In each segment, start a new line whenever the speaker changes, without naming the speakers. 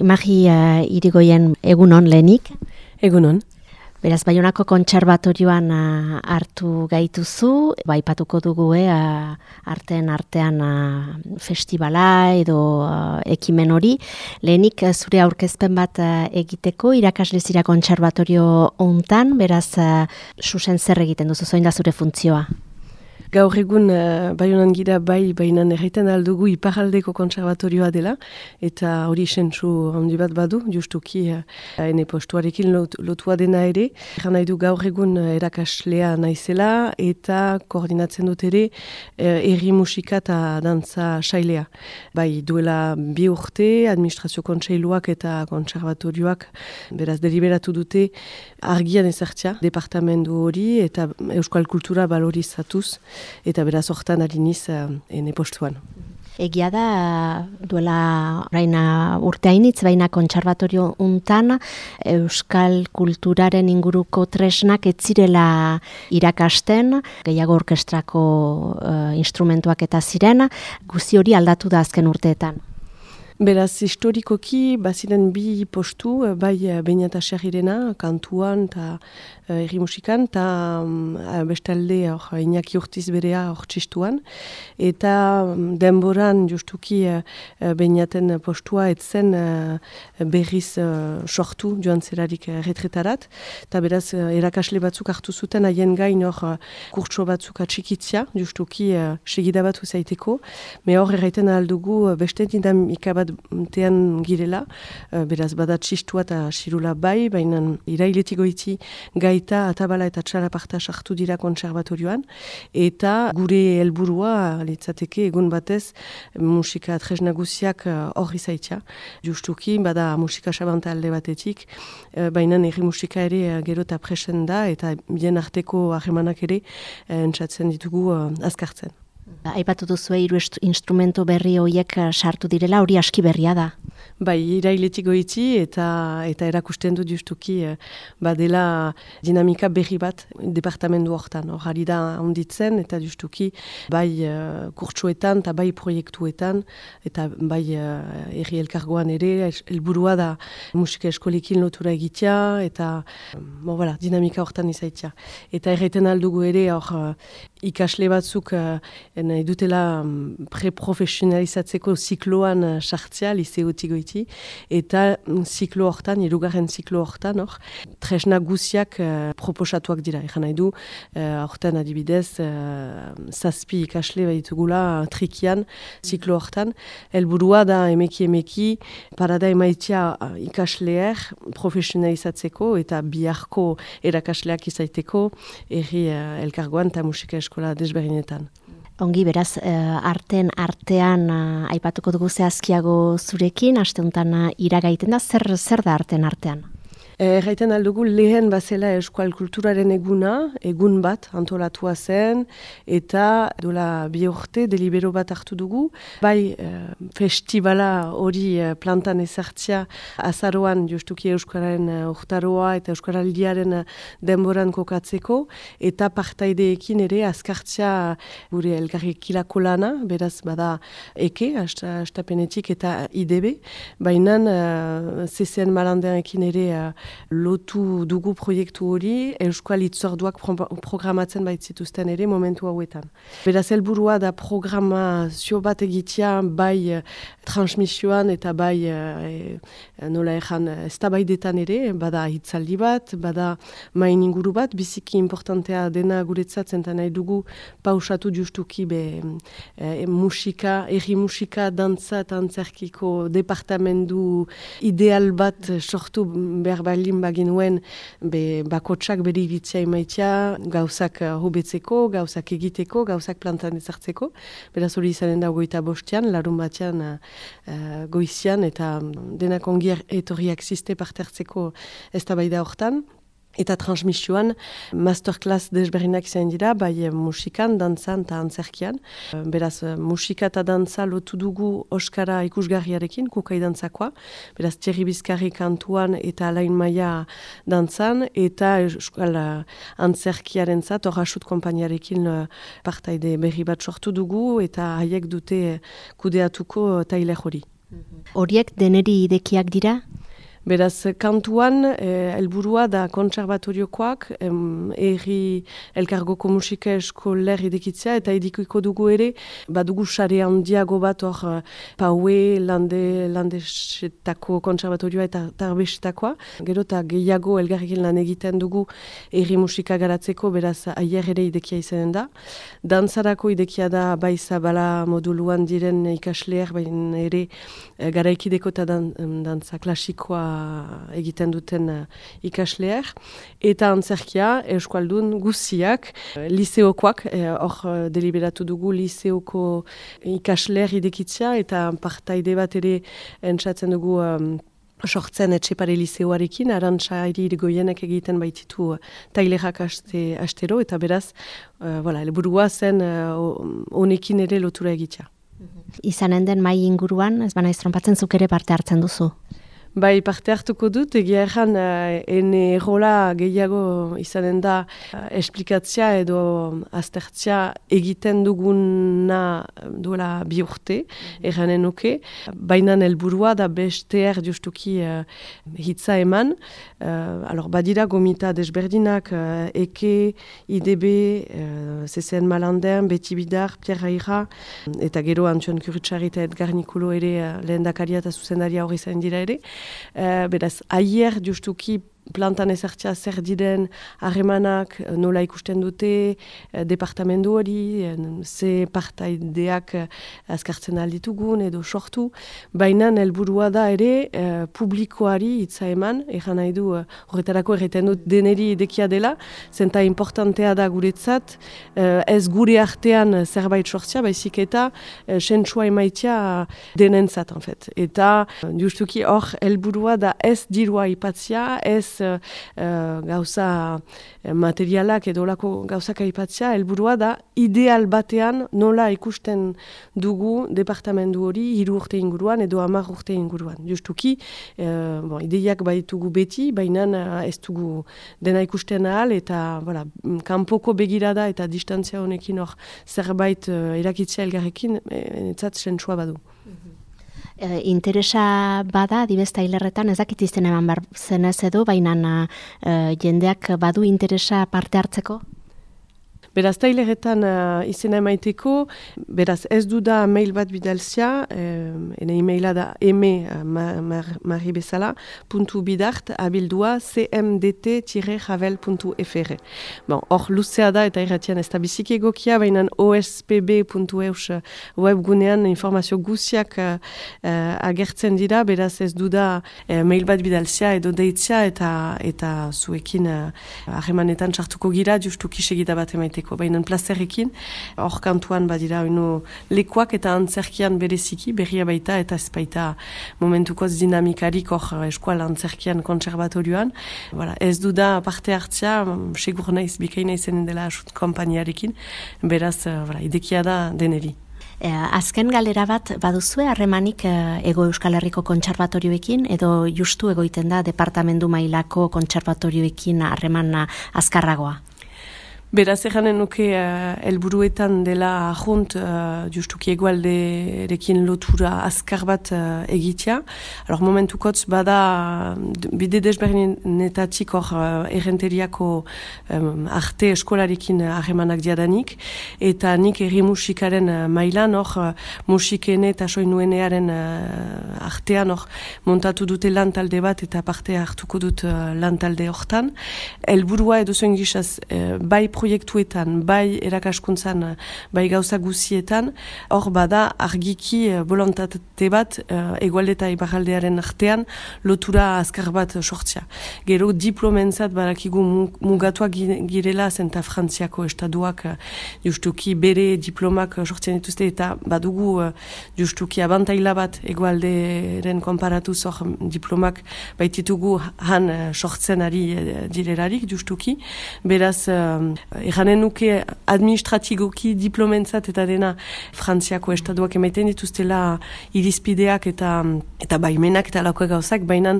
Imagi uh, irigoien egunon lehenik.
Egunon.
Beraz, Baionako kontserbatorioan uh, hartu gaituzu, baipatuko dugu e, uh, artean artean uh, festivala edo uh, ekimen hori. Lehenik zure aurkezpen bat egiteko, irakasle zira kontserbatorio hontan, beraz, uh, susen zer egiten duzu, zoin da zure funtzioa?
Gaur egun uh, bai honan gira bai bainan erraiten aldugu iparaldeko konservatorioa dela eta hori sentzu handi bat badu, justuki uh, ene postuarekin lot, lotua dena ere. Eran nahi du gaur egun uh, erakaslea naizela eta koordinatzen dut ere uh, erri musika eta dantza sailea. Bai duela bi urte administrazio kontseiluak eta konservatorioak beraz deliberatu dute argian ezartzea departamendu hori eta euskal kultura balorizatuz eta beraz hortan aliniz uh, ene postuan.
Egia da, duela raina urteainitz, baina kontserbatorio untan euskal kulturaren inguruko tresnak etzirela irakasten, gehiago orkestrako uh, instrumentuak eta ziren, guzi hori aldatu da azken urteetan.
Beraz, historikoki, baziren bi postu, eh, bai eh, bainata serrirena, kantuan eta uh, erri musikan, eta um, bestalde hor, inaki urtiz berea hor txistuan. Eta um, denboran, justuki, uh, bainaten postua etzen uh, berriz sortu joan zerarik uh, retretarat. Eta beraz, uh, erakasle batzuk hartu zuten, haien gain hor uh, kurtso batzuk atxikitzia, justuki, uh, segida bat uzaiteko. Me hor, erraiten aldugu, beste dinamika bat tean girela, uh, beraz badat txistua eta sirula bai, baina irailetiko iti gaita atabala eta txalaparta sartu dira konservatorioan, eta gure helburua litzateke egun batez musika tresna guziak hor uh. Justuki, bada musika sabanta alde batetik, uh, baina erri musika ere gero eta presen da, eta bien arteko ahemanak ere entzatzen ditugu azkartzen.
Aipatu duzu hiru instrumento berri horiek eh, sartu direla, hori aski berria da.
Bai, irailetik goitzi eta eta erakusten dut justuki eh, badela dinamika berri bat departamendu hortan. Hor da onditzen eta justuki bai uh, kurtsuetan eta bai proiektuetan eta bai uh, erri elkargoan ere helburua da musika eskolekin lotura egitea eta um, voilà, dinamika hortan izaitia. Eta erreten aldugu ere hor ikasle batzuk uh, nahi dutela um, preprofesionalizatzeko zikloan uh, sartzea, liseotik goiti, eta um, ziklo hortan, irugarren ziklo hortan, hor, tresna guziak uh, proposatuak dira. Egan nahi du, uh, hortan adibidez, uh, zazpi ikasle baitugula uh, trikian ziklo hortan, helburua da emeki emeki, parada emaitia uh, ikasleer profesionalizatzeko eta biharko erakasleak izaiteko, erri uh, elkargoan eta musika eskola desberdinetan.
Ongi beraz, uh, arten artean uh, aipatuko dugu zehazkiago zurekin, asteuntan uh, iragaiten da, zer, zer da arten artean?
Erraiten aldugu lehen bazela eskual kulturaren eguna, egun bat antolatua zen, eta dola bi urte delibero bat hartu dugu. Bai eh, festivala hori eh, plantan ezartzia azaroan justuki euskararen uh, urtaroa eta euskaraldiaren uh, denboran kokatzeko, eta partaideekin ere azkartzia gure elgarrikilako lana, beraz bada eke, astapenetik eta IDB, baina uh, CCN malandeanekin ere lotu dugu proiektu hori Euskal Itzorduak pro programatzen baitzituzten ere momentu hauetan. Beraz helburua da programazio bat egitea bai uh, transmisioan eta bai uh, nola ezan ez ere, bada hitzaldi bat, bada main inguru bat, biziki importantea dena guretzat zenta nahi dugu pausatu justuki be uh, musika, erri musika, dantza eta antzerkiko departamendu ideal bat sortu behar baldin baginuen be, bakotsak bere iritzia imaitia gauzak uh, hobetzeko, gauzak egiteko, gauzak plantan ezartzeko. Beraz hori izanen da goita bostean, larun batean uh, uh, goizian eta denak ongier etorriak ziste partertzeko ez da da hortan. Eta transmisioan, masterclass desberdinak izan dira, bai eh, musikan, dantzan eta antzerkian. Eh, beraz, eh, musika eta dantza lotu dugu Oskara ikusgarriarekin, kukai dantzakoa. Beraz, Thierry Bizkarri kantuan eta Alain Maia dantzan, eta Euskal antzerkiaren zat, horasut kompainiarekin partaide berri bat sortu dugu, eta haiek dute kudeatuko taile hori.
Horiek deneri idekiak dira?
Beraz, kantuan, eh, helburua da kontserbatoriokoak, erri elkargoko musika eskoler idekitzea, eta edikoiko dugu ere, badugu sare handiago bat hor eh, paue lande, landesetako kontserbatorioa eta tarbesetakoa. Gero eta gehiago elgarrekin lan egiten dugu erri musika garatzeko, beraz, aier ere idekia izanen da. Dantzarako idekia da bai zabala moduluan diren ikasleer, baina ere eh, garaikideko eta dan, dantza klasikoa egiten duten uh, ikasleer, eta antzerkia eskualdun guziak, uh, liseokoak, eh, hor uh, deliberatu dugu liseoko ikasleer idekitzea, eta partaide bat ere entzatzen dugu um, sortzen etxepare liseoarekin, arantxairi irigoienek egiten baititu uh, tailerak aste, astero, eta beraz, uh, voilà, burua zen honekin ere lotura egitea.
Izanen den mai inguruan, ez bana iztrompatzen zuk ere parte hartzen duzu?
Bai, parte hartuko dut, egia erran, uh, ene rola gehiago izanen da uh, esplikatzea edo aztertzea egiten duguna duela bi urte, mm erranen oke. Baina helburua da beste er justuki uh, hitza eman. Uh, alor, badira gomita desberdinak, uh, eke, IDB, uh, CCN Malanden, Beti Bidar, Pierre Aira, eta gero Antxon Kuritsari eta Edgar Nikolo ere uh, lehen dakaria eta zuzendaria hori zain dira ere. Uh, beraz, aier justuki plantan ezartzea zer diren harremanak eh, nola ikusten dute eh, departamendu hori, eh, ze partaideak azkartzen alditugun edo sortu, baina helburua da ere publikoari hitza eman, egan nahi du horretarako erreten dut deneri idekia dela, zenta importantea da guretzat, ez gure artean zerbait sortzea, baizik eta sentsua emaitia denentzat, en fet. Eta justuki hor helburua da ez dirua ipatzia, ez uh, gauza eh, materialak edo lako gauzak aipatzea, helburua da ideal batean nola ikusten dugu departamendu hori hiru urte inguruan edo hamar urte inguruan. Justuki, uh, bon, ideiak baitugu beti, baina ez dugu dena ikusten ahal eta voilà, kanpoko begirada eta distantzia honekin hor zerbait uh, erakitzea elgarrekin, etzat sentsua badu.
E, interesa bada, dibesta hilerretan, ez dakit izten eman bar zenez edo, baina e, jendeak badu interesa parte hartzeko?
Beraz, taileretan uh, izena emaiteko, beraz ez du da mail bat bidalzia, eh, ene emaila da eme uh, marri bezala, puntu bidart, abildua cmdt-javel.fr. Bon, hor luzea da eta irratian ez da biziki egokia, baina ospb.eus webgunean informazio guziak uh, agertzen dira, beraz ez du da uh, mail bat bidalzia edo deitzia eta eta zuekin harremanetan uh, sartuko gira, justu kisegita bat emaiteko egiteko, baina plazerrekin, hor kantuan badira ino lekuak eta antzerkian bereziki, berria baita eta ez baita momentukoz dinamikarik hor eskual antzerkian konservatorioan. Voilà, ez du da parte hartzia, segur naiz, bikaina izanen dela kompainiarekin, beraz, voilà, idekia da deneri.
E, azken galera bat baduzue harremanik ego euskal herriko kontserbatorioekin edo justu egoiten da departamendu mailako kontserbatorioekin harremana azkarragoa?
Beraz eganen nuke uh, dela junt uh, justuki egualderekin lotura azkar bat uh, egitea. Alor momentukotz bada bide desberdinetatik hor uh, errenteriako um, arte eskolarekin harremanak diadanik eta nik erri musikaren uh, mailan hor uh, musikene eta soinuenearen uh, artean hor montatu dute lantalde bat eta parte hartuko dut uh, lantalde hortan. Elburua edo zuen gizaz uh, bai proiektuetan, bai erakaskuntzan, bai gauza guzietan, hor bada argiki uh, bolontate bat uh, egualde eta ibaraldearen artean lotura azkar bat sortzia. Gero diplomentzat barakigu mugatuak girela zenta frantziako estaduak uh, justuki bere diplomak sortzen dituzte eta badugu justuki abantaila bat egualderen konparatu zor diplomak baititugu han sortzen ari direlarik justuki. Beraz, Erranen nuke administratigoki diplomentzat eta dena frantziako estaduak emaiten dituztela irizpideak eta eta baimenak eta lauko gauzak, baina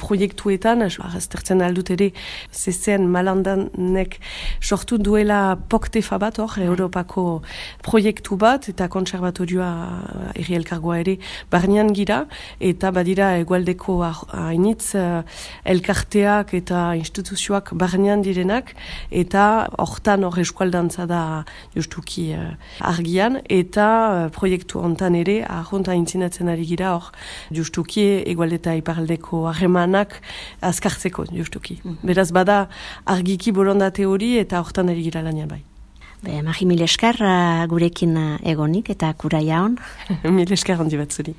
proiektuetan, aztertzen aldut ere, zezen malandanek sortu duela poktefa bat hor, Europako proiektu bat eta konservatorioa erri elkargoa ere barnean gira, eta badira egualdeko hainitz elkarteak eta instituzioak barnean direnak, eta hortan hor eskualdantza da justuki uh, argian, eta uh, proiektu hontan ere, ahontan intzinatzen ari gira hor, justuki egualdeta iparaldeko harremanak azkartzeko justuki. Mm. Beraz bada argiki bolondate hori eta hortan ari gira lanian bai.
Be, Magi mil esker uh, gurekin egonik eta kura jaun.
mil esker handi bat zuri.